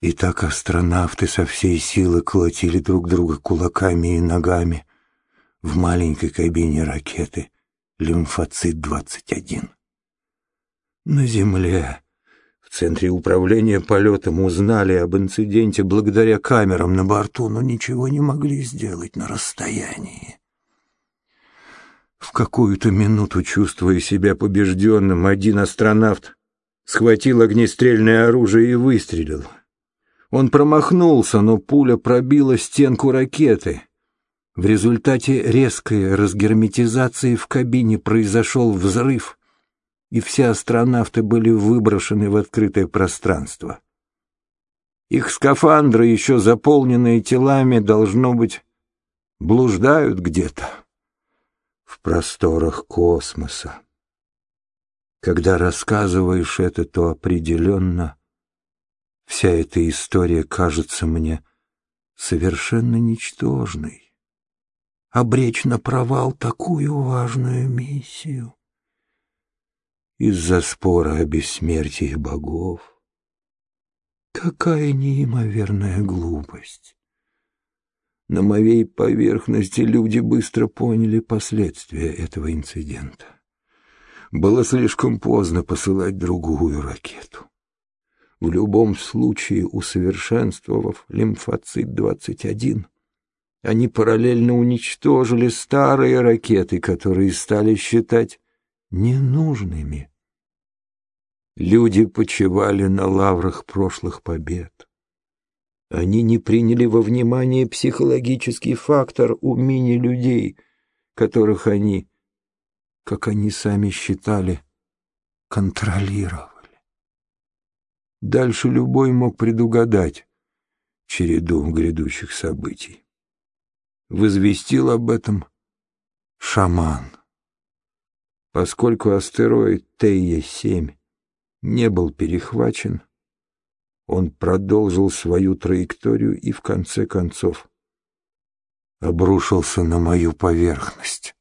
И так астронавты со всей силы колотили друг друга кулаками и ногами в маленькой кабине ракеты «Лимфоцит-21». На Земле, в центре управления полетом, узнали об инциденте благодаря камерам на борту, но ничего не могли сделать на расстоянии. В какую-то минуту, чувствуя себя побежденным, один астронавт схватил огнестрельное оружие и выстрелил. Он промахнулся, но пуля пробила стенку ракеты. В результате резкой разгерметизации в кабине произошел взрыв, и все астронавты были выброшены в открытое пространство. Их скафандры, еще заполненные телами, должно быть, блуждают где-то в просторах космоса. Когда рассказываешь это, то определенно Вся эта история кажется мне совершенно ничтожной. Обречь на провал такую важную миссию. Из-за спора о бессмертии богов. Какая неимоверная глупость. На моей поверхности люди быстро поняли последствия этого инцидента. Было слишком поздно посылать другую ракету в любом случае усовершенствовав лимфоцит-21. Они параллельно уничтожили старые ракеты, которые стали считать ненужными. Люди почивали на лаврах прошлых побед. Они не приняли во внимание психологический фактор умений людей, которых они, как они сами считали, контролировали. Дальше любой мог предугадать череду грядущих событий. Возвестил об этом шаман. Поскольку астероид Тея-7 не был перехвачен, он продолжил свою траекторию и в конце концов обрушился на мою поверхность.